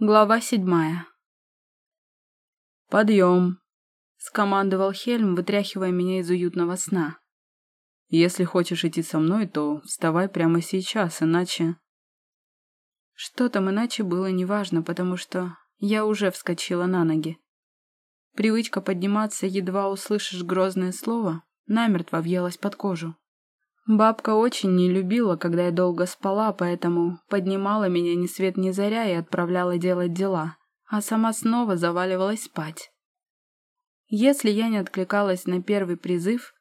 Глава седьмая. «Подъем!» — скомандовал Хельм, вытряхивая меня из уютного сна. «Если хочешь идти со мной, то вставай прямо сейчас, иначе...» Что там иначе было неважно, потому что я уже вскочила на ноги. Привычка подниматься, едва услышишь грозное слово, намертво въелась под кожу. Бабка очень не любила, когда я долго спала, поэтому поднимала меня ни свет ни заря и отправляла делать дела, а сама снова заваливалась спать. Если я не откликалась на первый призыв,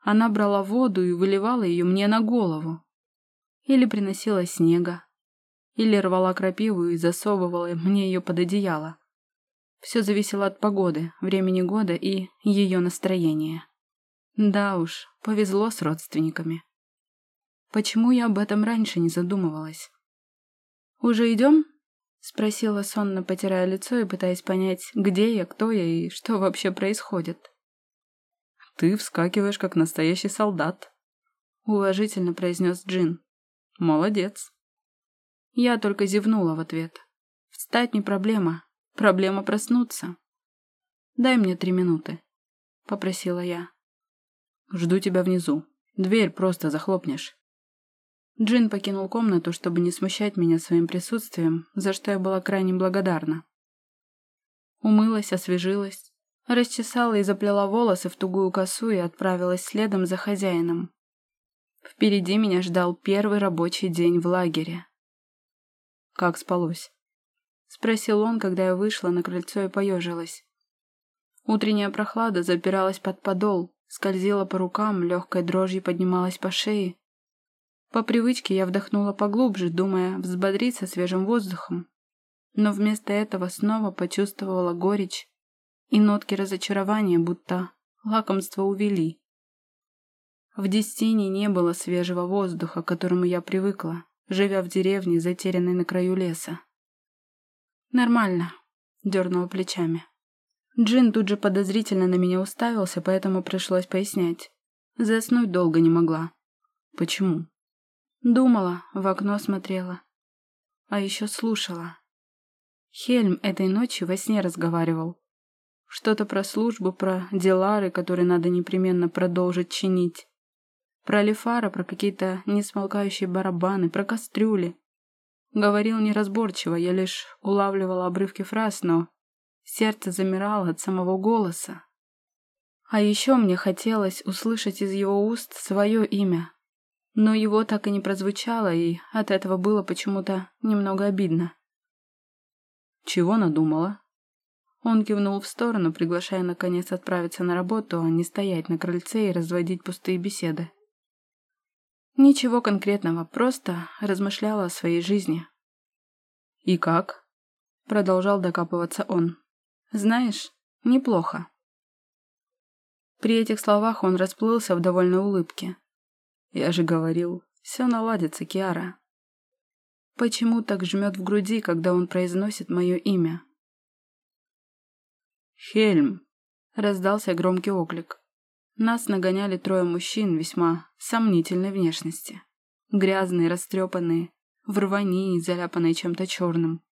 она брала воду и выливала ее мне на голову. Или приносила снега, или рвала крапиву и засовывала мне ее под одеяло. Все зависело от погоды, времени года и ее настроения. Да уж, повезло с родственниками. Почему я об этом раньше не задумывалась? «Уже идем?» — спросила сонно, потирая лицо и пытаясь понять, где я, кто я и что вообще происходит. «Ты вскакиваешь, как настоящий солдат», — уважительно произнес Джин. «Молодец». Я только зевнула в ответ. «Встать не проблема. Проблема проснуться». «Дай мне три минуты», — попросила я. «Жду тебя внизу. Дверь просто захлопнешь». Джин покинул комнату, чтобы не смущать меня своим присутствием, за что я была крайне благодарна. Умылась, освежилась, расчесала и заплела волосы в тугую косу и отправилась следом за хозяином. Впереди меня ждал первый рабочий день в лагере. «Как спалось?» — спросил он, когда я вышла на крыльцо и поежилась. Утренняя прохлада запиралась под подол, скользила по рукам, легкой дрожью поднималась по шее, по привычке я вдохнула поглубже, думая взбодриться свежим воздухом. Но вместо этого снова почувствовала горечь и нотки разочарования, будто лакомство увели. В Дестине не было свежего воздуха, к которому я привыкла, живя в деревне, затерянной на краю леса. «Нормально», — дернула плечами. Джин тут же подозрительно на меня уставился, поэтому пришлось пояснять. Заснуть долго не могла. «Почему?» Думала, в окно смотрела. А еще слушала. Хельм этой ночью во сне разговаривал. Что-то про службу, про делары, которые надо непременно продолжить чинить. Про Лефара, про какие-то несмолкающие барабаны, про кастрюли. Говорил неразборчиво, я лишь улавливала обрывки фраз, но сердце замирало от самого голоса. А еще мне хотелось услышать из его уст свое имя, но его так и не прозвучало, и от этого было почему-то немного обидно. «Чего надумала?» Он кивнул в сторону, приглашая наконец отправиться на работу, а не стоять на крыльце и разводить пустые беседы. Ничего конкретного, просто размышляла о своей жизни. «И как?» — продолжал докапываться он. «Знаешь, неплохо». При этих словах он расплылся в довольной улыбке. Я же говорил, все наладится, Киара. Почему так жмет в груди, когда он произносит мое имя? «Хельм!» — раздался громкий оклик. Нас нагоняли трое мужчин весьма сомнительной внешности. Грязные, растрепанные, в рвании, заляпанные чем-то черным.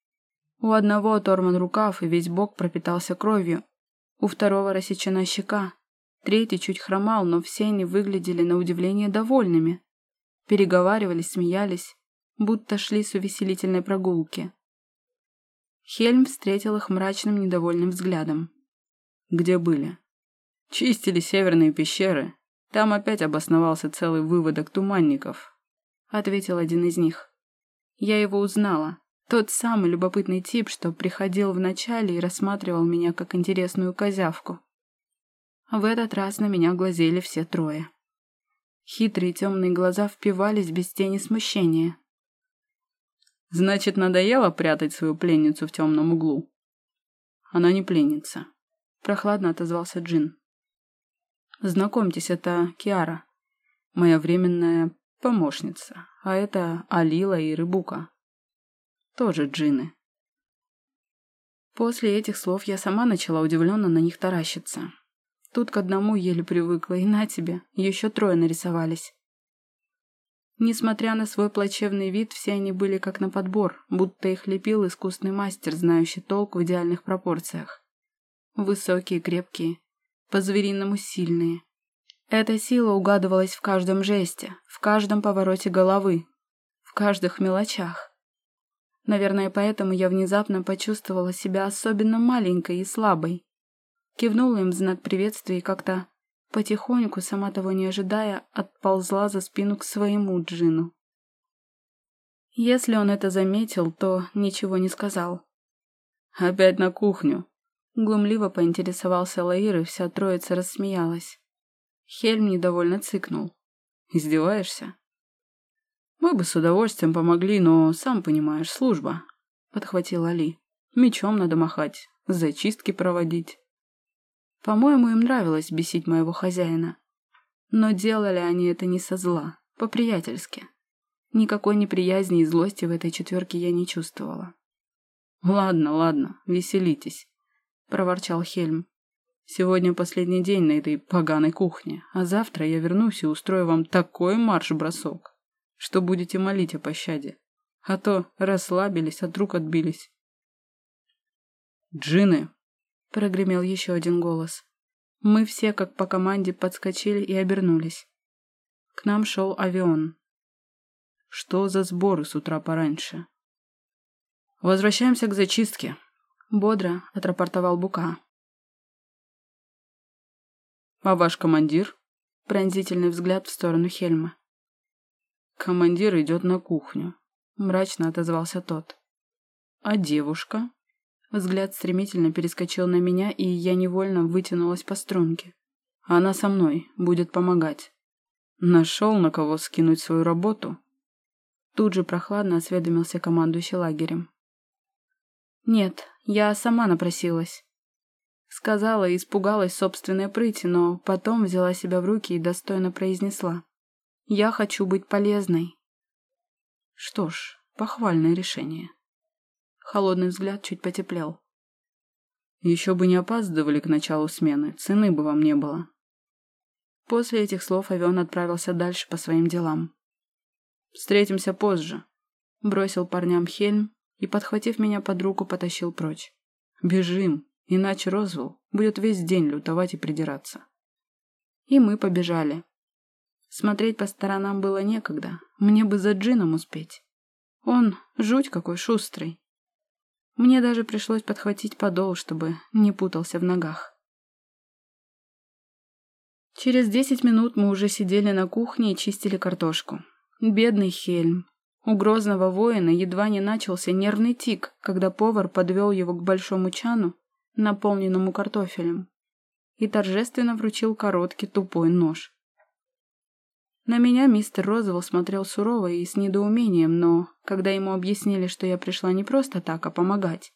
У одного оторван рукав, и весь бок пропитался кровью. У второго рассечена щека, Третий чуть хромал, но все они выглядели на удивление довольными. Переговаривались, смеялись, будто шли с увеселительной прогулки. Хельм встретил их мрачным недовольным взглядом. «Где были?» «Чистили северные пещеры. Там опять обосновался целый выводок туманников», — ответил один из них. Я его узнала. Тот самый любопытный тип, что приходил вначале и рассматривал меня как интересную козявку. В этот раз на меня глазели все трое. Хитрые темные глаза впивались без тени смущения. «Значит, надоело прятать свою пленницу в темном углу?» «Она не пленница», — прохладно отозвался Джин. «Знакомьтесь, это Киара, моя временная помощница, а это Алила и Рыбука. Тоже джины». После этих слов я сама начала удивленно на них таращиться. Тут к одному еле привыкла, и на тебе, еще трое нарисовались. Несмотря на свой плачевный вид, все они были как на подбор, будто их лепил искусный мастер, знающий толк в идеальных пропорциях. Высокие, крепкие, по-звериному сильные. Эта сила угадывалась в каждом жесте, в каждом повороте головы, в каждых мелочах. Наверное, поэтому я внезапно почувствовала себя особенно маленькой и слабой. Кивнула им в знак приветствия и как-то потихоньку, сама того не ожидая, отползла за спину к своему джину. Если он это заметил, то ничего не сказал. «Опять на кухню», — глумливо поинтересовался Лаир, и вся троица рассмеялась. Хельм недовольно цыкнул. «Издеваешься?» «Мы бы с удовольствием помогли, но, сам понимаешь, служба», — подхватил Али. «Мечом надо махать, зачистки проводить». По-моему, им нравилось бесить моего хозяина. Но делали они это не со зла, по-приятельски. Никакой неприязни и злости в этой четверке я не чувствовала. «Ладно, ладно, веселитесь», — проворчал Хельм. «Сегодня последний день на этой поганой кухне, а завтра я вернусь и устрою вам такой марш-бросок, что будете молить о пощаде. А то расслабились, от рук отбились». «Джины, — прогремел еще один голос. Мы все, как по команде, подскочили и обернулись. К нам шел авион. «Что за сборы с утра пораньше?» «Возвращаемся к зачистке», — бодро отрапортовал Бука. «А ваш командир?» — пронзительный взгляд в сторону Хельма. «Командир идет на кухню», — мрачно отозвался тот. «А девушка?» Взгляд стремительно перескочил на меня, и я невольно вытянулась по струнке. Она со мной, будет помогать. Нашел, на кого скинуть свою работу? Тут же прохладно осведомился командующий лагерем. Нет, я сама напросилась. Сказала и испугалась собственной прыти, но потом взяла себя в руки и достойно произнесла. Я хочу быть полезной. Что ж, похвальное решение. Холодный взгляд чуть потеплел. Еще бы не опаздывали к началу смены, цены бы вам не было. После этих слов Авион отправился дальше по своим делам. «Встретимся позже», — бросил парням Хельм и, подхватив меня под руку, потащил прочь. «Бежим, иначе Розвелл будет весь день лютовать и придираться». И мы побежали. Смотреть по сторонам было некогда, мне бы за Джином успеть. Он жуть какой шустрый. Мне даже пришлось подхватить подол, чтобы не путался в ногах. Через десять минут мы уже сидели на кухне и чистили картошку. Бедный Хельм. У грозного воина едва не начался нервный тик, когда повар подвел его к большому чану, наполненному картофелем, и торжественно вручил короткий тупой нож. На меня мистер Розовелл смотрел сурово и с недоумением, но, когда ему объяснили, что я пришла не просто так, а помогать,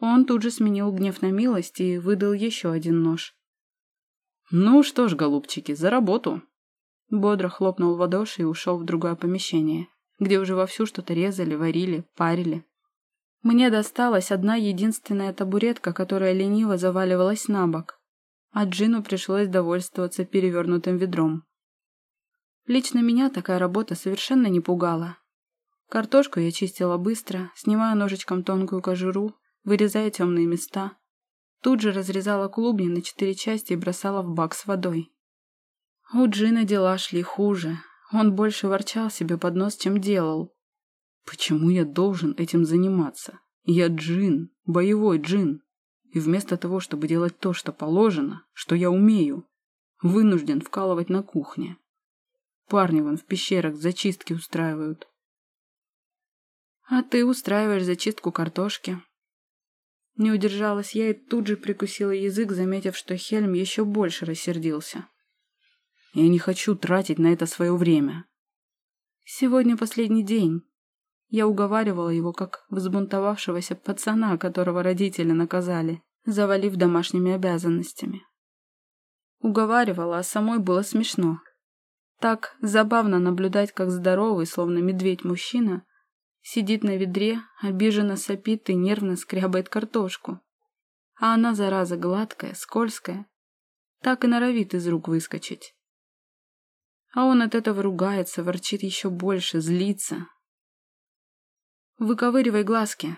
он тут же сменил гнев на милость и выдал еще один нож. «Ну что ж, голубчики, за работу!» Бодро хлопнул в ладоши и ушел в другое помещение, где уже вовсю что-то резали, варили, парили. Мне досталась одна единственная табуретка, которая лениво заваливалась на бок, а Джину пришлось довольствоваться перевернутым ведром. Лично меня такая работа совершенно не пугала. Картошку я чистила быстро, снимая ножичком тонкую кожуру, вырезая темные места. Тут же разрезала клубни на четыре части и бросала в бак с водой. У Джина дела шли хуже. Он больше ворчал себе под нос, чем делал. «Почему я должен этим заниматься? Я джин, боевой джин. И вместо того, чтобы делать то, что положено, что я умею, вынужден вкалывать на кухне. Парни вон в пещерах зачистки устраивают. А ты устраиваешь зачистку картошки. Не удержалась я и тут же прикусила язык, заметив, что Хельм еще больше рассердился. Я не хочу тратить на это свое время. Сегодня последний день. Я уговаривала его, как взбунтовавшегося пацана, которого родители наказали, завалив домашними обязанностями. Уговаривала, а самой было смешно. Так забавно наблюдать, как здоровый, словно медведь мужчина, сидит на ведре, обиженно сопит и нервно скрябает картошку. А она, зараза, гладкая, скользкая, так и норовит из рук выскочить. А он от этого ругается, ворчит еще больше, злится. «Выковыривай глазки».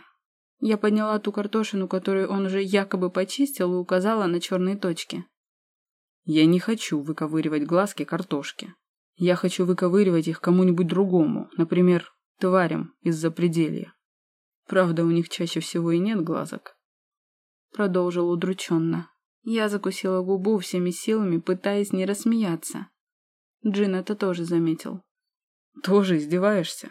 Я подняла ту картошину, которую он уже якобы почистил, и указала на черные точки. «Я не хочу выковыривать глазки картошки. Я хочу выковыривать их кому-нибудь другому, например, тварям из-за пределья. Правда, у них чаще всего и нет глазок». Продолжил удрученно. Я закусила губу всеми силами, пытаясь не рассмеяться. Джин это тоже заметил. «Тоже издеваешься?»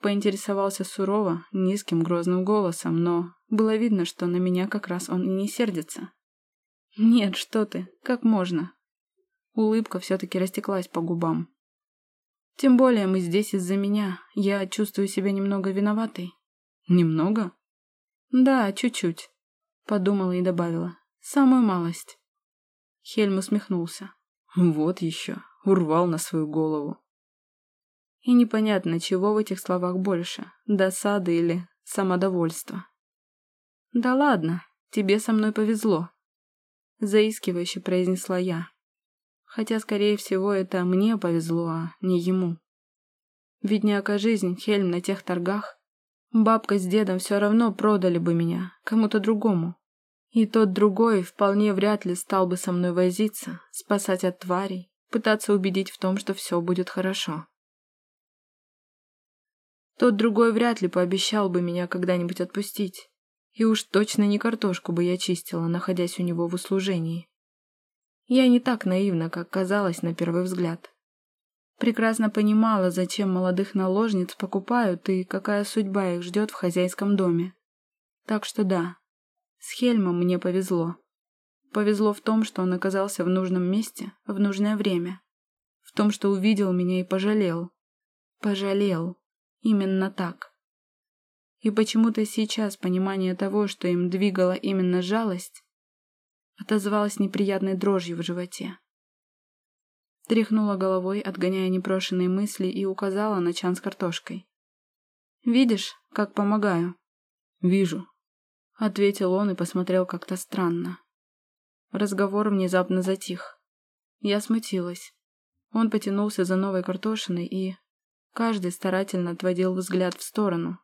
Поинтересовался сурово, низким грозным голосом, но было видно, что на меня как раз он и не сердится. «Нет, что ты, как можно?» Улыбка все-таки растеклась по губам. «Тем более мы здесь из-за меня. Я чувствую себя немного виноватой». «Немного?» «Да, чуть-чуть», — подумала и добавила. «Самую малость». Хельм усмехнулся. «Вот еще урвал на свою голову. И непонятно, чего в этих словах больше, досады или самодовольства. «Да ладно, тебе со мной повезло», — заискивающе произнесла я. Хотя, скорее всего, это мне повезло, а не ему. Ведь не жизнь Хельм на тех торгах, бабка с дедом все равно продали бы меня кому-то другому. И тот другой вполне вряд ли стал бы со мной возиться, спасать от тварей, пытаться убедить в том, что все будет хорошо. Тот другой вряд ли пообещал бы меня когда-нибудь отпустить. И уж точно не картошку бы я чистила, находясь у него в услужении. Я не так наивна, как казалось на первый взгляд. Прекрасно понимала, зачем молодых наложниц покупают и какая судьба их ждет в хозяйском доме. Так что да, с Хельмом мне повезло. Повезло в том, что он оказался в нужном месте в нужное время. В том, что увидел меня и пожалел. Пожалел. Именно так. И почему-то сейчас понимание того, что им двигала именно жалость, отозвалось неприятной дрожью в животе. Тряхнула головой, отгоняя непрошенные мысли, и указала на чан с картошкой. «Видишь, как помогаю?» «Вижу», — ответил он и посмотрел как-то странно. Разговор внезапно затих. Я смутилась. Он потянулся за новой картошиной и... Каждый старательно отводил взгляд в сторону.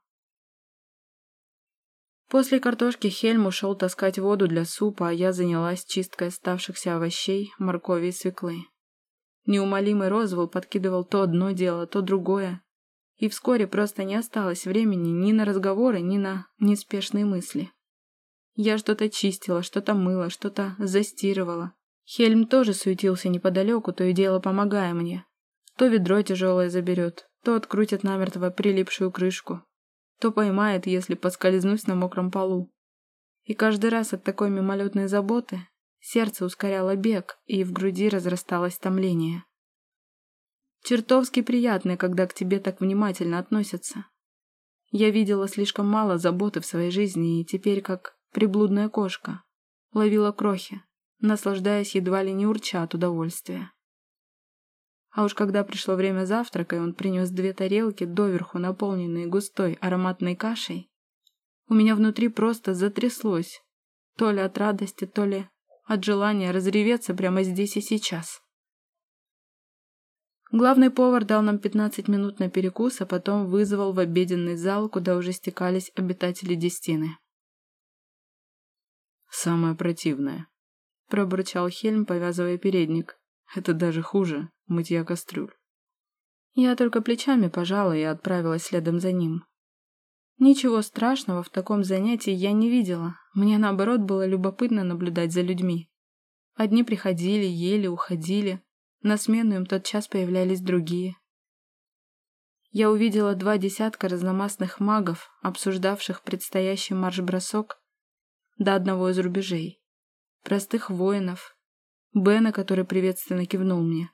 После картошки Хельм ушел таскать воду для супа, а я занялась чисткой оставшихся овощей, моркови и свеклы. Неумолимый Розвелл подкидывал то одно дело, то другое. И вскоре просто не осталось времени ни на разговоры, ни на неспешные мысли. Я что-то чистила, что-то мыла, что-то застирывала. Хельм тоже суетился неподалеку, то и дело помогая мне. То ведро тяжелое заберет, то открутит намертво прилипшую крышку, то поймает, если поскользнусь на мокром полу. И каждый раз от такой мимолетной заботы сердце ускоряло бег, и в груди разрасталось томление. Чертовски приятно, когда к тебе так внимательно относятся. Я видела слишком мало заботы в своей жизни, и теперь как приблудная кошка. Ловила крохи, наслаждаясь едва ли не урча от удовольствия. А уж когда пришло время завтрака, и он принес две тарелки, доверху наполненные густой ароматной кашей, у меня внутри просто затряслось, то ли от радости, то ли от желания разреветься прямо здесь и сейчас. Главный повар дал нам 15 минут на перекус, а потом вызвал в обеденный зал, куда уже стекались обитатели Дестины. «Самое противное», — пробурчал Хельм, повязывая передник. «Это даже хуже мытья кастрюль». Я только плечами пожала и отправилась следом за ним. Ничего страшного в таком занятии я не видела. Мне, наоборот, было любопытно наблюдать за людьми. Одни приходили, ели, уходили. На смену им тотчас появлялись другие. Я увидела два десятка разномастных магов, обсуждавших предстоящий марш-бросок до одного из рубежей. Простых воинов. Бена, который приветственно кивнул мне.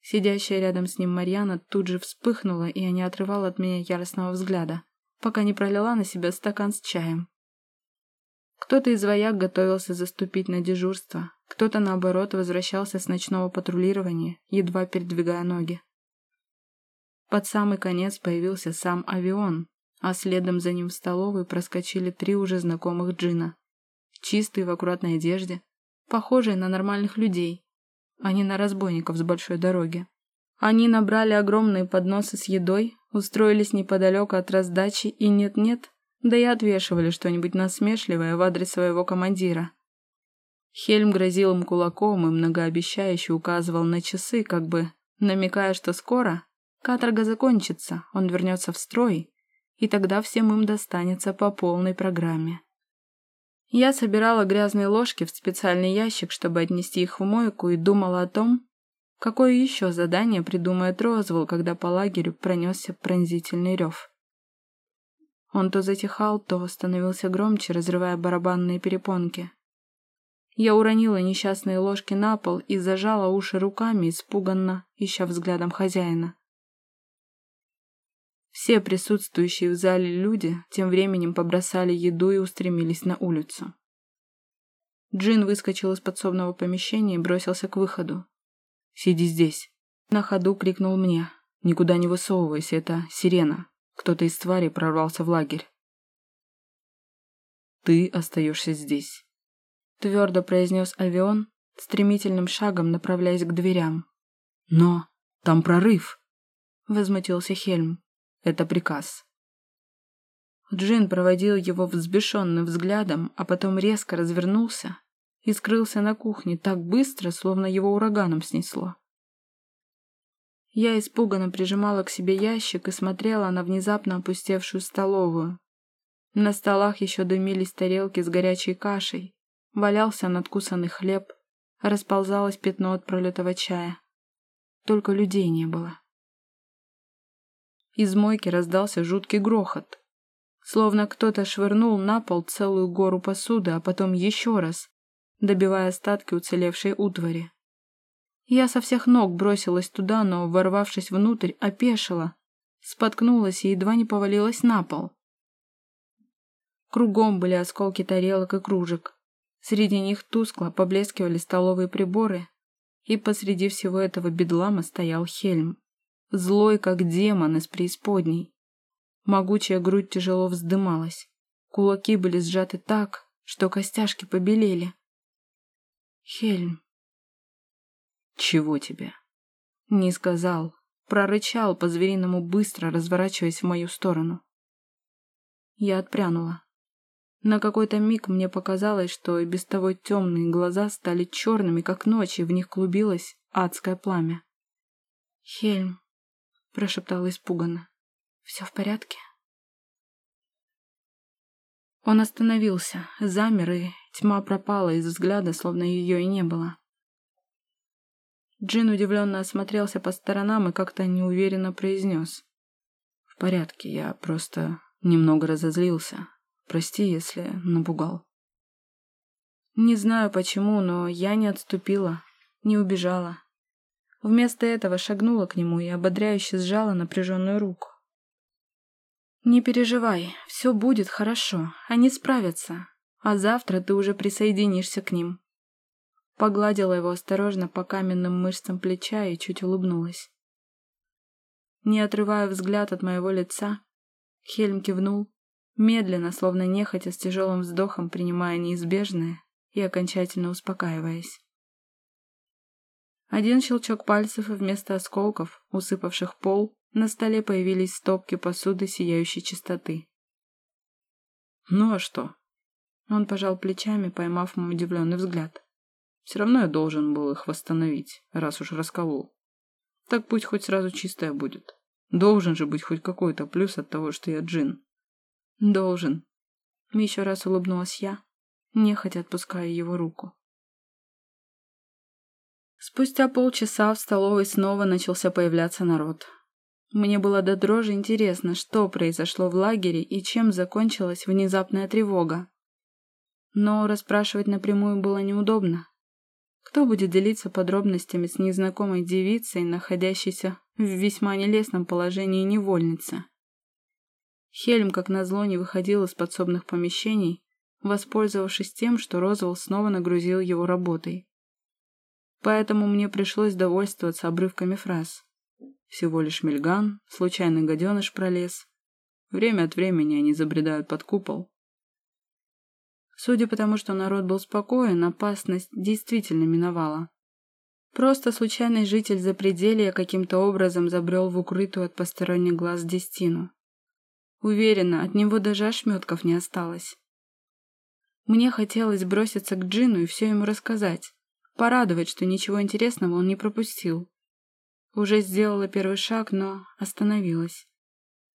Сидящая рядом с ним Марьяна тут же вспыхнула, и не отрывала от меня яростного взгляда, пока не пролила на себя стакан с чаем. Кто-то из вояк готовился заступить на дежурство, кто-то, наоборот, возвращался с ночного патрулирования, едва передвигая ноги. Под самый конец появился сам авион, а следом за ним в столовой проскочили три уже знакомых джина. Чистые в аккуратной одежде, похожие на нормальных людей, а не на разбойников с большой дороги. Они набрали огромные подносы с едой, устроились неподалеку от раздачи и нет-нет, да и отвешивали что-нибудь насмешливое в адрес своего командира. Хельм грозил им кулаком и многообещающе указывал на часы, как бы намекая, что скоро каторга закончится, он вернется в строй, и тогда всем им достанется по полной программе. Я собирала грязные ложки в специальный ящик, чтобы отнести их в мойку, и думала о том, какое еще задание придумает Розвелл, когда по лагерю пронесся пронзительный рев. Он то затихал, то становился громче, разрывая барабанные перепонки. Я уронила несчастные ложки на пол и зажала уши руками, испуганно, ища взглядом хозяина. Все присутствующие в зале люди тем временем побросали еду и устремились на улицу. Джин выскочил из подсобного помещения и бросился к выходу. «Сиди здесь!» На ходу крикнул мне. «Никуда не высовывайся, это сирена. Кто-то из тварей прорвался в лагерь». «Ты остаешься здесь», — твердо произнес Авион, стремительным шагом направляясь к дверям. «Но там прорыв!» — возмутился Хельм. Это приказ. Джин проводил его взбешенным взглядом, а потом резко развернулся и скрылся на кухне так быстро, словно его ураганом снесло. Я испуганно прижимала к себе ящик и смотрела на внезапно опустевшую столовую. На столах еще дымились тарелки с горячей кашей, валялся надкусанный хлеб, расползалось пятно от пролитого чая. Только людей не было. Из мойки раздался жуткий грохот. Словно кто-то швырнул на пол целую гору посуды, а потом еще раз, добивая остатки уцелевшей утвари. Я со всех ног бросилась туда, но, ворвавшись внутрь, опешила, споткнулась и едва не повалилась на пол. Кругом были осколки тарелок и кружек. Среди них тускло поблескивали столовые приборы, и посреди всего этого бедлама стоял Хельм злой, как демон из преисподней. Могучая грудь тяжело вздымалась. Кулаки были сжаты так, что костяшки побелели. Хельм. Чего тебе? Не сказал. Прорычал по-звериному быстро, разворачиваясь в мою сторону. Я отпрянула. На какой-то миг мне показалось, что и без того темные глаза стали черными, как ночь, и в них клубилось адское пламя. «Хельм, — прошептала испуганно. «Все в порядке?» Он остановился, замер, и тьма пропала из взгляда, словно ее и не было. Джин удивленно осмотрелся по сторонам и как-то неуверенно произнес. «В порядке, я просто немного разозлился. Прости, если напугал». Не знаю почему, но я не отступила, не убежала. Вместо этого шагнула к нему и ободряюще сжала напряженную руку. «Не переживай, все будет хорошо, они справятся, а завтра ты уже присоединишься к ним». Погладила его осторожно по каменным мышцам плеча и чуть улыбнулась. Не отрывая взгляд от моего лица, Хельм кивнул, медленно, словно нехотя с тяжелым вздохом принимая неизбежное и окончательно успокаиваясь. Один щелчок пальцев, и вместо осколков, усыпавших пол, на столе появились стопки посуды сияющей чистоты. «Ну а что?» Он пожал плечами, поймав мой удивленный взгляд. «Все равно я должен был их восстановить, раз уж расколол. Так пусть хоть сразу чистая будет. Должен же быть хоть какой-то плюс от того, что я джин». «Должен». Еще раз улыбнулась я, нехотя отпуская его руку. Спустя полчаса в столовой снова начался появляться народ. Мне было до дрожи интересно, что произошло в лагере и чем закончилась внезапная тревога. Но расспрашивать напрямую было неудобно. Кто будет делиться подробностями с незнакомой девицей, находящейся в весьма нелестном положении невольницы? Хельм, как назло, не выходил из подсобных помещений, воспользовавшись тем, что Розвелл снова нагрузил его работой. Поэтому мне пришлось довольствоваться обрывками фраз. Всего лишь мельган, случайный гаденыш пролез. Время от времени они забредают под купол. Судя по тому, что народ был спокоен, опасность действительно миновала. Просто случайный житель запределья каким-то образом забрел в укрытую от посторонних глаз Дестину. Уверена, от него даже ошметков не осталось. Мне хотелось броситься к Джину и все ему рассказать, порадовать, что ничего интересного он не пропустил. Уже сделала первый шаг, но остановилась.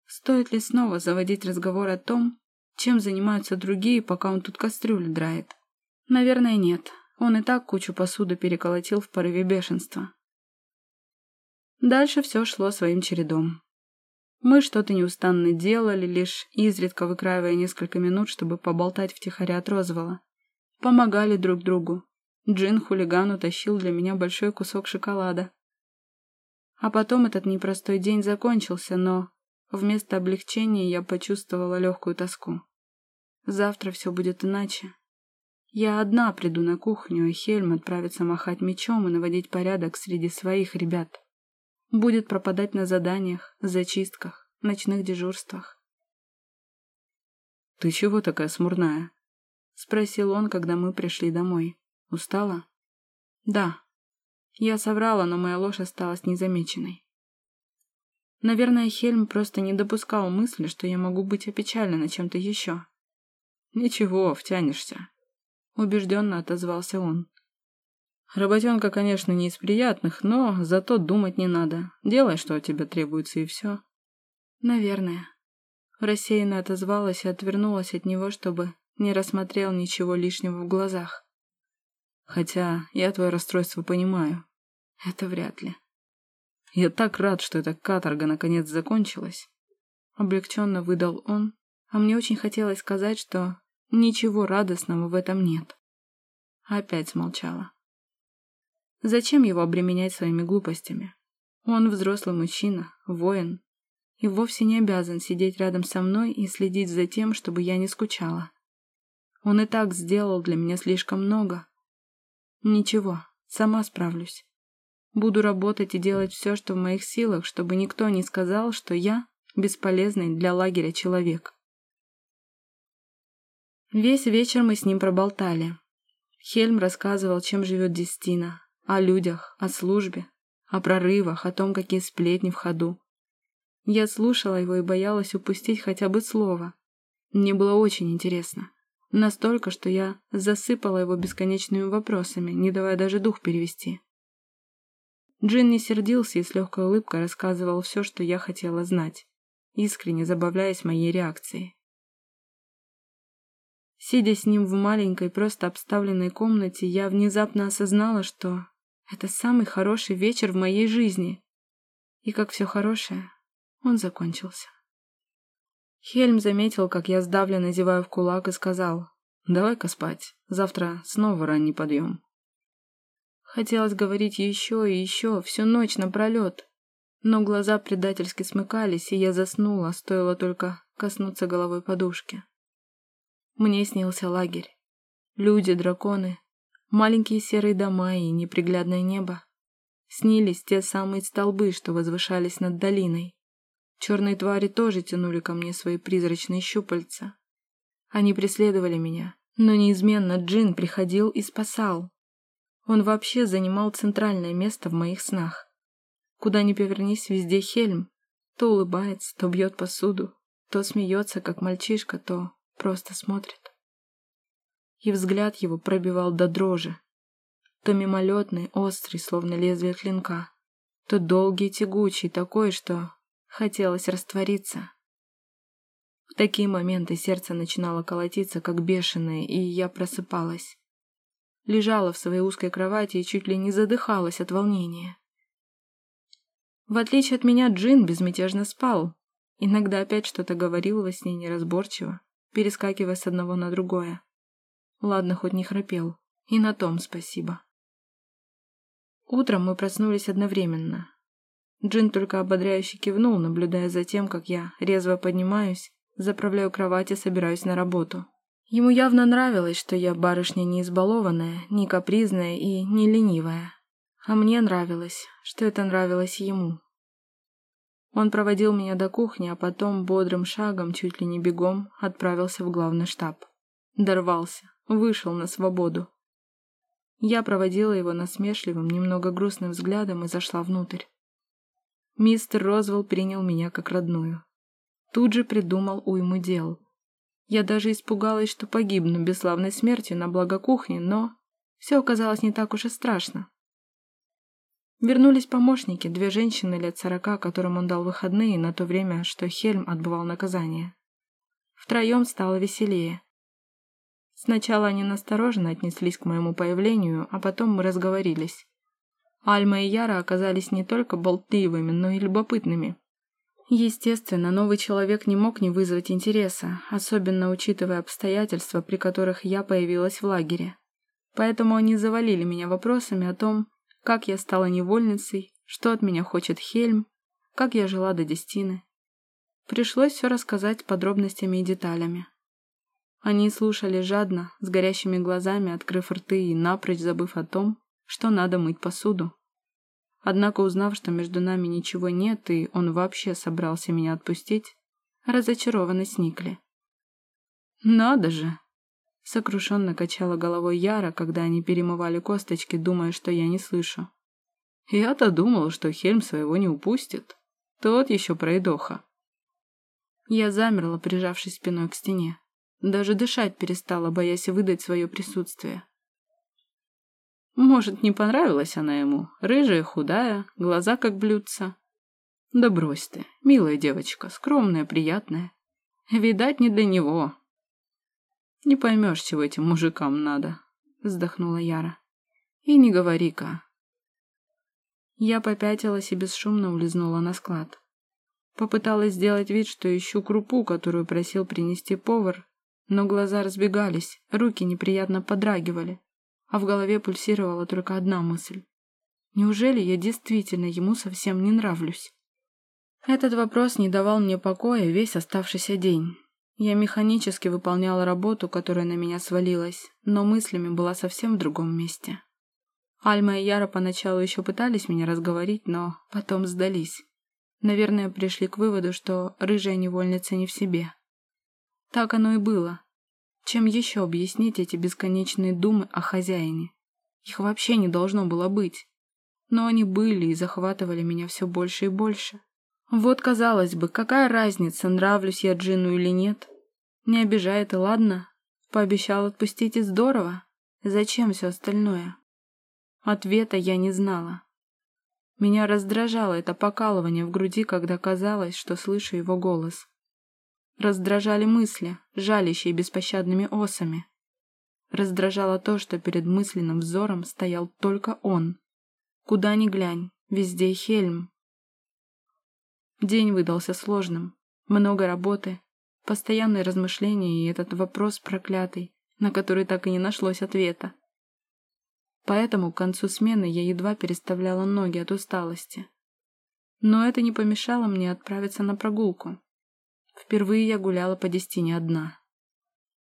Стоит ли снова заводить разговор о том, чем занимаются другие, пока он тут кастрюлю драет? Наверное, нет. Он и так кучу посуды переколотил в порыве бешенства. Дальше все шло своим чередом. Мы что-то неустанно делали, лишь изредка выкраивая несколько минут, чтобы поболтать втихаря от Розвола. Помогали друг другу. Джин хулиган утащил для меня большой кусок шоколада. А потом этот непростой день закончился, но вместо облегчения я почувствовала легкую тоску. Завтра все будет иначе. Я одна приду на кухню, и Хельм отправится махать мечом и наводить порядок среди своих ребят. Будет пропадать на заданиях, зачистках, ночных дежурствах. «Ты чего такая смурная?» — спросил он, когда мы пришли домой. «Устала?» «Да». Я соврала, но моя ложь осталась незамеченной. Наверное, Хельм просто не допускал мысли, что я могу быть опечалена чем-то еще. «Ничего, втянешься», — убежденно отозвался он. «Работенка, конечно, не из приятных, но зато думать не надо. Делай, что от тебя требуется, и все». «Наверное». Рассеянно отозвалась и отвернулась от него, чтобы не рассмотрел ничего лишнего в глазах. «Хотя я твое расстройство понимаю». «Это вряд ли». «Я так рад, что эта каторга наконец закончилась». Облегченно выдал он, а мне очень хотелось сказать, что Ничего радостного в этом нет. Опять смолчала. Зачем его обременять своими глупостями? Он взрослый мужчина, воин, и вовсе не обязан сидеть рядом со мной и следить за тем, чтобы я не скучала. Он и так сделал для меня слишком много. Ничего, сама справлюсь. Буду работать и делать все, что в моих силах, чтобы никто не сказал, что я бесполезный для лагеря человек. Весь вечер мы с ним проболтали. Хельм рассказывал, чем живет Дестина, о людях, о службе, о прорывах, о том, какие сплетни в ходу. Я слушала его и боялась упустить хотя бы слово. Мне было очень интересно. Настолько, что я засыпала его бесконечными вопросами, не давая даже дух перевести. Джин не сердился и с легкой улыбкой рассказывал все, что я хотела знать, искренне забавляясь моей реакцией. Сидя с ним в маленькой, просто обставленной комнате, я внезапно осознала, что это самый хороший вечер в моей жизни. И как все хорошее, он закончился. Хельм заметил, как я сдавленно зеваю в кулак и сказал, «Давай-ка спать, завтра снова ранний подъем». Хотелось говорить еще и еще, всю ночь напролет, но глаза предательски смыкались, и я заснула, стоило только коснуться головой подушки. Мне снился лагерь. Люди, драконы, маленькие серые дома и неприглядное небо. Снились те самые столбы, что возвышались над долиной. Черные твари тоже тянули ко мне свои призрачные щупальца. Они преследовали меня, но неизменно Джин приходил и спасал. Он вообще занимал центральное место в моих снах. Куда ни повернись, везде Хельм. То улыбается, то бьет посуду, то смеется, как мальчишка, то просто смотрит. И взгляд его пробивал до дрожи. То мимолетный, острый, словно лезвие клинка, то долгий, тягучий, такой, что хотелось раствориться. В такие моменты сердце начинало колотиться, как бешеное, и я просыпалась. Лежала в своей узкой кровати и чуть ли не задыхалась от волнения. В отличие от меня, Джин безмятежно спал. Иногда опять что-то говорил во сне неразборчиво, перескакивая с одного на другое. Ладно, хоть не храпел. И на том спасибо. Утром мы проснулись одновременно. Джин только ободряюще кивнул, наблюдая за тем, как я резво поднимаюсь, заправляю кровать и собираюсь на работу. Ему явно нравилось, что я барышня не избалованная, не капризная и не ленивая. А мне нравилось, что это нравилось ему. Он проводил меня до кухни, а потом бодрым шагом, чуть ли не бегом, отправился в главный штаб. Дорвался, вышел на свободу. Я проводила его насмешливым, немного грустным взглядом и зашла внутрь. Мистер Розвелл принял меня как родную. Тут же придумал уйму дел. Я даже испугалась, что погибну бесславной смертью на благо кухни, но все оказалось не так уж и страшно. Вернулись помощники, две женщины лет сорока, которым он дал выходные на то время, что Хельм отбывал наказание. Втроем стало веселее. Сначала они настороженно отнеслись к моему появлению, а потом мы разговорились. Альма и Яра оказались не только болтливыми, но и любопытными. Естественно, новый человек не мог не вызвать интереса, особенно учитывая обстоятельства, при которых я появилась в лагере. Поэтому они завалили меня вопросами о том, как я стала невольницей, что от меня хочет Хельм, как я жила до Дестины. Пришлось все рассказать подробностями и деталями. Они слушали жадно, с горящими глазами, открыв рты и напрочь забыв о том, что надо мыть посуду. Однако, узнав, что между нами ничего нет, и он вообще собрался меня отпустить, разочарованно сникли. «Надо же!» Сокрушенно качала головой Яра, когда они перемывали косточки, думая, что я не слышу. Я-то думала, что Хельм своего не упустит. Тот еще пройдоха. Я замерла, прижавшись спиной к стене. Даже дышать перестала, боясь выдать свое присутствие. Может, не понравилась она ему. Рыжая, худая, глаза как блюдца. Да брось ты, милая девочка, скромная, приятная. Видать, не для него, «Не поймешь, чего этим мужикам надо», — вздохнула Яра. «И не говори-ка». Я попятилась и бесшумно улизнула на склад. Попыталась сделать вид, что ищу крупу, которую просил принести повар, но глаза разбегались, руки неприятно подрагивали, а в голове пульсировала только одна мысль. Неужели я действительно ему совсем не нравлюсь? Этот вопрос не давал мне покоя весь оставшийся день. Я механически выполняла работу, которая на меня свалилась, но мыслями была совсем в другом месте. Альма и Яра поначалу еще пытались меня разговорить, но потом сдались. Наверное, пришли к выводу, что рыжая невольница не в себе. Так оно и было. Чем еще объяснить эти бесконечные думы о хозяине? Их вообще не должно было быть. Но они были и захватывали меня все больше и больше. Вот, казалось бы, какая разница, нравлюсь я Джину или нет? Не обижает и ладно. Пообещал отпустить и здорово. Зачем все остальное? Ответа я не знала. Меня раздражало это покалывание в груди, когда казалось, что слышу его голос. Раздражали мысли, жалящие беспощадными осами. Раздражало то, что перед мысленным взором стоял только он. Куда ни глянь, везде Хельм. День выдался сложным. Много работы, постоянные размышления и этот вопрос проклятый, на который так и не нашлось ответа. Поэтому к концу смены я едва переставляла ноги от усталости. Но это не помешало мне отправиться на прогулку. Впервые я гуляла по Дестине одна.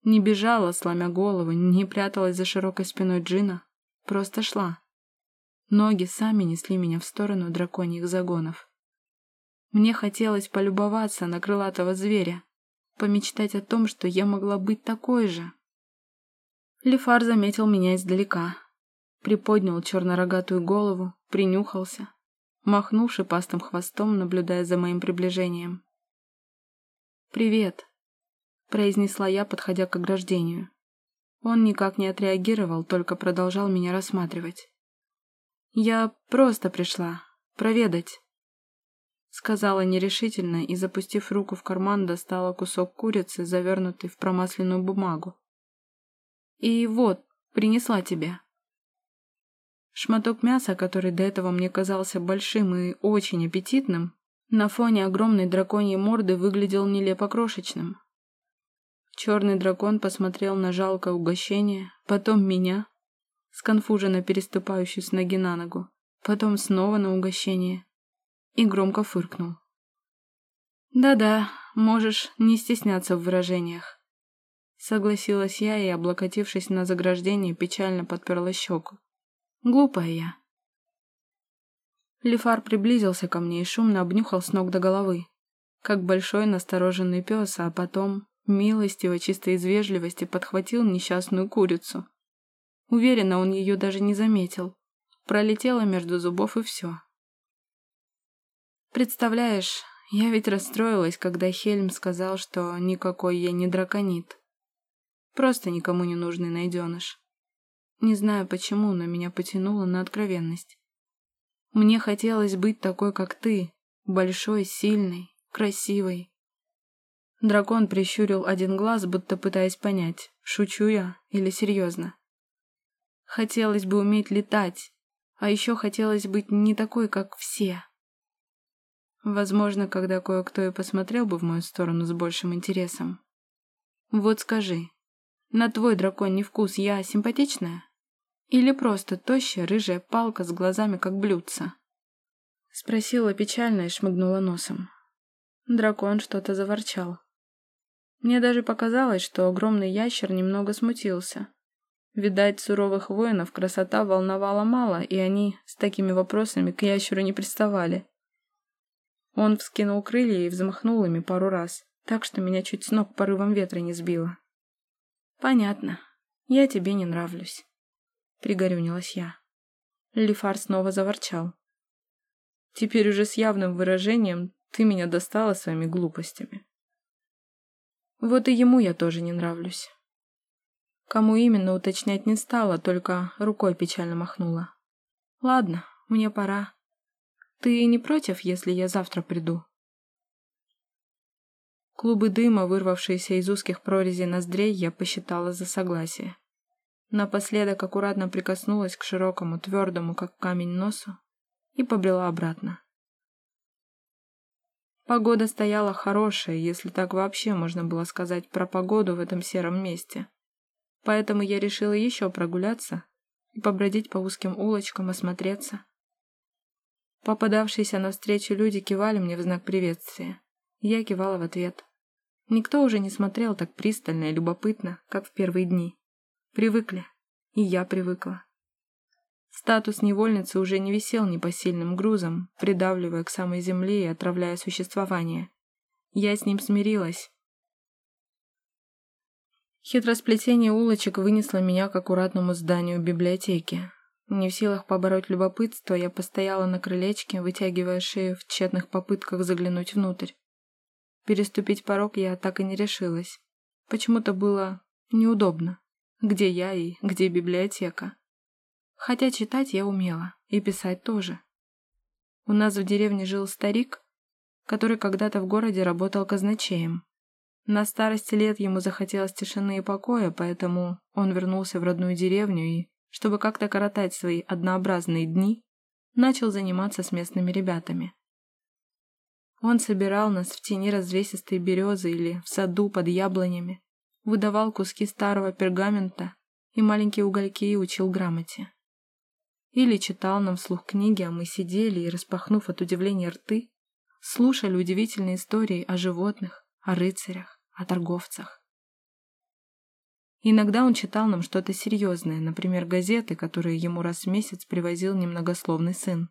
Не бежала, сломя голову, не пряталась за широкой спиной Джина, просто шла. Ноги сами несли меня в сторону драконьих загонов. Мне хотелось полюбоваться на крылатого зверя, помечтать о том, что я могла быть такой же. Лефар заметил меня издалека, приподнял чернорогатую голову, принюхался, махнул шипастым хвостом, наблюдая за моим приближением. «Привет», — произнесла я, подходя к ограждению. Он никак не отреагировал, только продолжал меня рассматривать. «Я просто пришла. Проведать». Сказала нерешительно и, запустив руку в карман, достала кусок курицы, завернутый в промасленную бумагу. «И вот, принесла тебе». Шматок мяса, который до этого мне казался большим и очень аппетитным, на фоне огромной драконьей морды выглядел нелепо крошечным. Черный дракон посмотрел на жалкое угощение, потом меня, сконфуженно переступающую с ноги на ногу, потом снова на угощение, и громко фыркнул. «Да-да, можешь не стесняться в выражениях». Согласилась я и, облокотившись на заграждение, печально подперла щеку. «Глупая я». Лефар приблизился ко мне и шумно обнюхал с ног до головы, как большой настороженный пес, а потом, милостиво, чисто из вежливости, подхватил несчастную курицу. Уверена, он ее даже не заметил. Пролетела между зубов и все. Представляешь, я ведь расстроилась, когда Хельм сказал, что никакой я не драконит. Просто никому не нужный найденыш. Не знаю почему, но меня потянуло на откровенность. Мне хотелось быть такой, как ты, большой, сильной, красивой. Дракон прищурил один глаз, будто пытаясь понять, шучу я или серьезно. Хотелось бы уметь летать, а еще хотелось быть не такой, как все. Возможно, когда кое-кто и посмотрел бы в мою сторону с большим интересом. Вот скажи, на твой драконий вкус я симпатичная? Или просто тощая рыжая палка с глазами как блюдца? Спросила печально и шмыгнула носом. Дракон что-то заворчал. Мне даже показалось, что огромный ящер немного смутился. Видать, суровых воинов красота волновала мало, и они с такими вопросами к ящеру не приставали. Он вскинул крылья и взмахнул ими пару раз, так что меня чуть с ног порывом ветра не сбило. «Понятно. Я тебе не нравлюсь», — пригорюнилась я. Лифар снова заворчал. «Теперь уже с явным выражением ты меня достала своими глупостями». Вот и ему я тоже не нравлюсь. Кому именно уточнять не стала, только рукой печально махнула. Ладно, мне пора. Ты не против, если я завтра приду? Клубы дыма, вырвавшиеся из узких прорезей ноздрей, я посчитала за согласие. Напоследок аккуратно прикоснулась к широкому, твердому, как камень, носу и побрела обратно. Погода стояла хорошая, если так вообще можно было сказать про погоду в этом сером месте. Поэтому я решила еще прогуляться и побродить по узким улочкам, осмотреться. Попадавшиеся навстречу люди кивали мне в знак приветствия. Я кивала в ответ. Никто уже не смотрел так пристально и любопытно, как в первые дни. Привыкли. И я привыкла. Статус невольницы уже не висел непосильным грузом, придавливая к самой земле и отравляя существование. Я с ним смирилась. Хитросплетение улочек вынесло меня к аккуратному зданию библиотеки. Не в силах побороть любопытство, я постояла на крылечке, вытягивая шею в тщетных попытках заглянуть внутрь. Переступить порог я так и не решилась. Почему-то было неудобно. Где я и где библиотека? Хотя читать я умела, и писать тоже. У нас в деревне жил старик, который когда-то в городе работал казначеем. На старости лет ему захотелось тишины и покоя, поэтому он вернулся в родную деревню и, чтобы как-то коротать свои однообразные дни, начал заниматься с местными ребятами. Он собирал нас в тени развесистой березы или в саду под яблонями, выдавал куски старого пергамента и маленькие угольки и учил грамоте. Или читал нам вслух книги, а мы сидели и, распахнув от удивления рты, слушали удивительные истории о животных, о рыцарях, о торговцах. Иногда он читал нам что-то серьезное, например, газеты, которые ему раз в месяц привозил немногословный сын.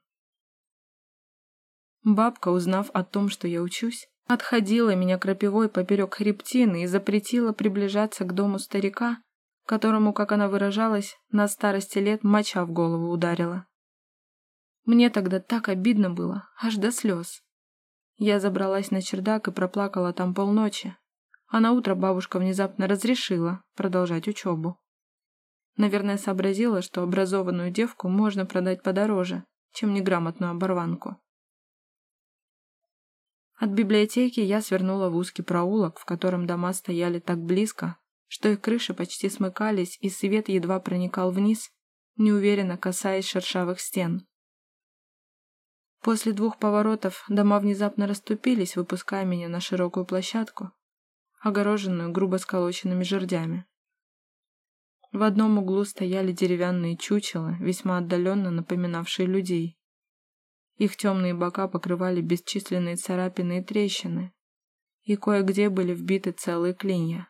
Бабка, узнав о том, что я учусь, отходила меня крапивой поперек хребтины и запретила приближаться к дому старика, которому, как она выражалась, на старости лет моча в голову ударила. Мне тогда так обидно было, аж до слез. Я забралась на чердак и проплакала там полночи, а на утро бабушка внезапно разрешила продолжать учебу. Наверное, сообразила, что образованную девку можно продать подороже, чем неграмотную оборванку. От библиотеки я свернула в узкий проулок, в котором дома стояли так близко, что их крыши почти смыкались, и свет едва проникал вниз, неуверенно касаясь шершавых стен. После двух поворотов дома внезапно расступились, выпуская меня на широкую площадку, огороженную грубо сколоченными жердями. В одном углу стояли деревянные чучела, весьма отдаленно напоминавшие людей. Их темные бока покрывали бесчисленные царапины и трещины, и кое-где были вбиты целые клинья.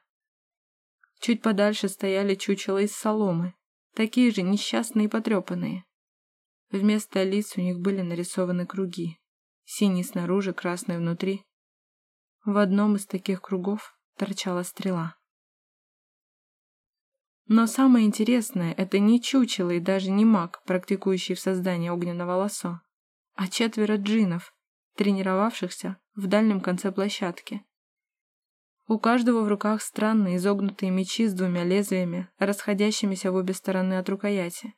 Чуть подальше стояли чучела из соломы, такие же несчастные и потрепанные. Вместо лиц у них были нарисованы круги, синий снаружи, красный внутри. В одном из таких кругов торчала стрела. Но самое интересное – это не чучело и даже не маг, практикующий в создании огненного лосо, а четверо джинов, тренировавшихся в дальнем конце площадки. У каждого в руках странные изогнутые мечи с двумя лезвиями, расходящимися в обе стороны от рукояти.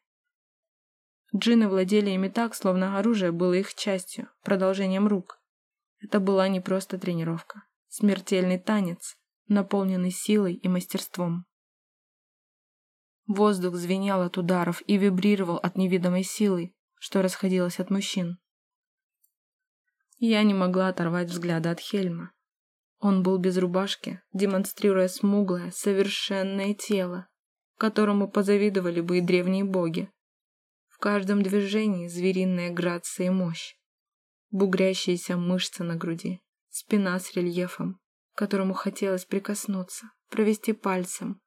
Джины владели ими так, словно оружие было их частью, продолжением рук. Это была не просто тренировка. Смертельный танец, наполненный силой и мастерством. Воздух звенел от ударов и вибрировал от невидимой силы, что расходилось от мужчин. Я не могла оторвать взгляда от Хельма. Он был без рубашки, демонстрируя смуглое, совершенное тело, которому позавидовали бы и древние боги. В каждом движении звериная грация и мощь. Бугрящиеся мышцы на груди, спина с рельефом, которому хотелось прикоснуться, провести пальцем,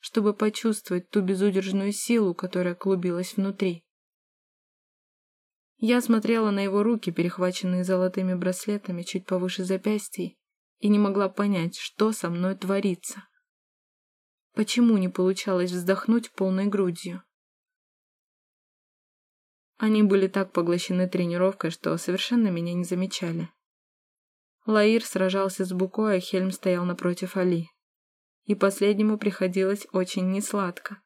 чтобы почувствовать ту безудержную силу, которая клубилась внутри. Я смотрела на его руки, перехваченные золотыми браслетами чуть повыше запястий, и не могла понять, что со мной творится. Почему не получалось вздохнуть полной грудью? Они были так поглощены тренировкой, что совершенно меня не замечали. Лаир сражался с Букой, а Хельм стоял напротив Али. И последнему приходилось очень несладко.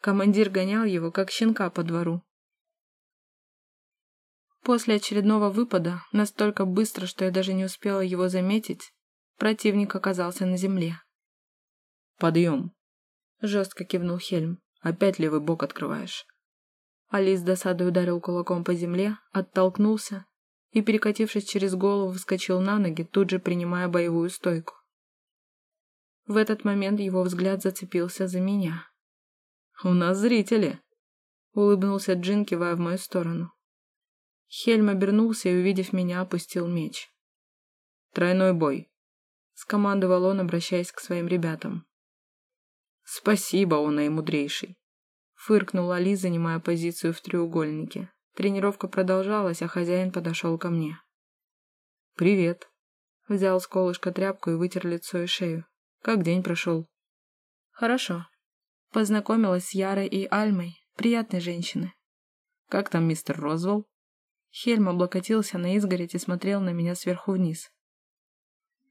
Командир гонял его, как щенка по двору. После очередного выпада, настолько быстро, что я даже не успела его заметить, Противник оказался на земле. «Подъем!» — жестко кивнул Хельм. «Опять левый бок открываешь». Али с досадой ударил кулаком по земле, оттолкнулся и, перекатившись через голову, вскочил на ноги, тут же принимая боевую стойку. В этот момент его взгляд зацепился за меня. «У нас зрители!» — улыбнулся Джин, кивая в мою сторону. Хельм обернулся и, увидев меня, опустил меч. «Тройной бой!» скомандовал он, обращаясь к своим ребятам. «Спасибо, он наимудрейший!» Фыркнула Али, занимая позицию в треугольнике. Тренировка продолжалась, а хозяин подошел ко мне. «Привет!» Взял с колышка тряпку и вытер лицо и шею. «Как день прошел?» «Хорошо. Познакомилась с Ярой и Альмой, приятной женщины». «Как там мистер Розвелл?» Хельм облокотился на изгородь и смотрел на меня сверху вниз.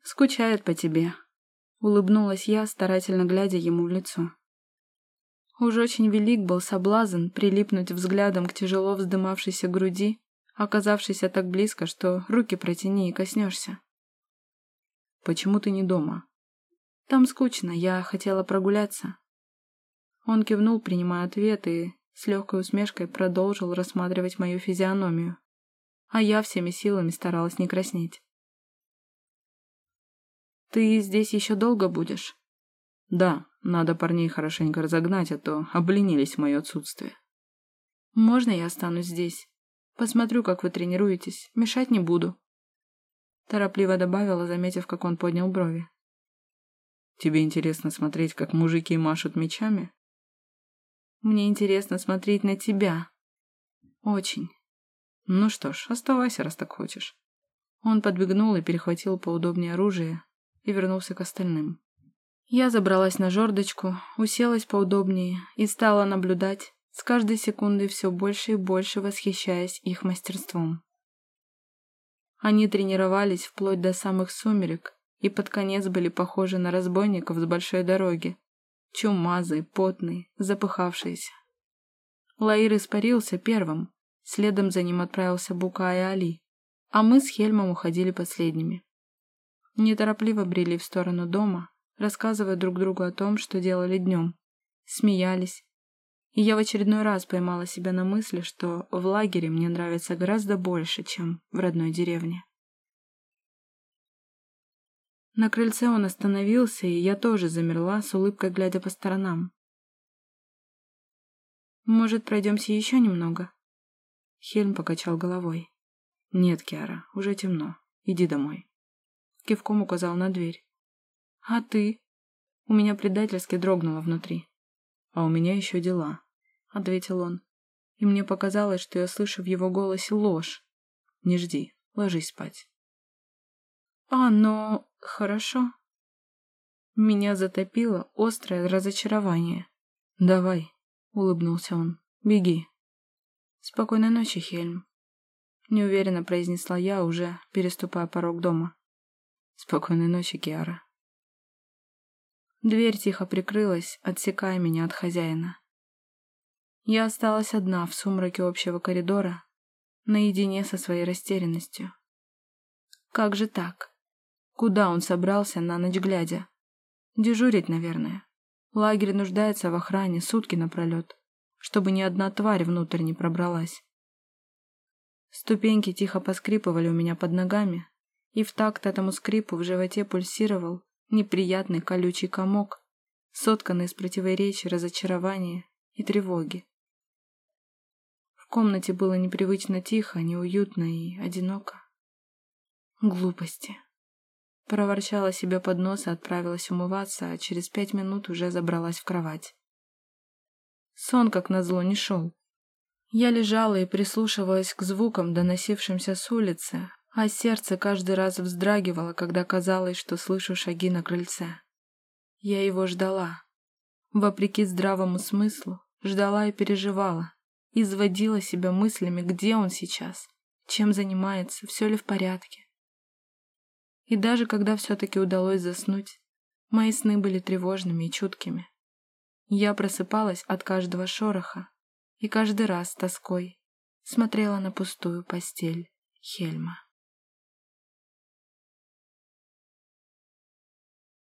«Скучает по тебе», — улыбнулась я, старательно глядя ему в лицо. Уж очень велик был соблазн прилипнуть взглядом к тяжело вздымавшейся груди, оказавшейся так близко, что руки протяни и коснешься. «Почему ты не дома?» «Там скучно, я хотела прогуляться». Он кивнул, принимая ответ, и с легкой усмешкой продолжил рассматривать мою физиономию. А я всеми силами старалась не краснеть. «Ты здесь еще долго будешь?» «Да, надо парней хорошенько разогнать, а то обленились в мое отсутствие». «Можно я останусь здесь? Посмотрю, как вы тренируетесь. Мешать не буду». Торопливо добавила, заметив, как он поднял брови. «Тебе интересно смотреть, как мужики машут мечами?» «Мне интересно смотреть на тебя. Очень». «Ну что ж, оставайся, раз так хочешь». Он подбегнул и перехватил поудобнее оружие, и вернулся к остальным. Я забралась на жердочку, уселась поудобнее и стала наблюдать, с каждой секундой все больше и больше восхищаясь их мастерством. Они тренировались вплоть до самых сумерек и под конец были похожи на разбойников с большой дороги. Чумазые, потные, запыхавшиеся. Лаир испарился первым, следом за ним отправился Бука и Али, а мы с Хельмом уходили последними неторопливо брели в сторону дома, рассказывая друг другу о том, что делали днем. Смеялись. И я в очередной раз поймала себя на мысли, что в лагере мне нравится гораздо больше, чем в родной деревне. На крыльце он остановился, и я тоже замерла, с улыбкой глядя по сторонам. «Может, пройдемся еще немного?» Хельм покачал головой. «Нет, Киара, уже темно. Иди домой». Кивком указал на дверь. «А ты?» У меня предательски дрогнуло внутри. «А у меня еще дела», — ответил он. И мне показалось, что я слышу в его голосе ложь. «Не жди, ложись спать». «А, но... хорошо». Меня затопило острое разочарование. «Давай», — улыбнулся он, — «беги». «Спокойной ночи, Хельм», — неуверенно произнесла я, уже переступая порог дома. «Спокойной ночи, Киара». Дверь тихо прикрылась, отсекая меня от хозяина. Я осталась одна в сумраке общего коридора, наедине со своей растерянностью. Как же так? Куда он собрался на ночь глядя? Дежурить, наверное. Лагерь нуждается в охране сутки напролет, чтобы ни одна тварь внутрь не пробралась. Ступеньки тихо поскрипывали у меня под ногами, и в такт этому скрипу в животе пульсировал неприятный колючий комок, сотканный из противоречий, разочарования и тревоги. В комнате было непривычно тихо, неуютно и одиноко. Глупости. Проворчала себе под нос и отправилась умываться, а через пять минут уже забралась в кровать. Сон, как назло, не шел. Я лежала и прислушивалась к звукам, доносившимся с улицы, а сердце каждый раз вздрагивало, когда казалось, что слышу шаги на крыльце. Я его ждала. Вопреки здравому смыслу, ждала и переживала. Изводила себя мыслями, где он сейчас, чем занимается, все ли в порядке. И даже когда все-таки удалось заснуть, мои сны были тревожными и чуткими. Я просыпалась от каждого шороха и каждый раз с тоской смотрела на пустую постель Хельма.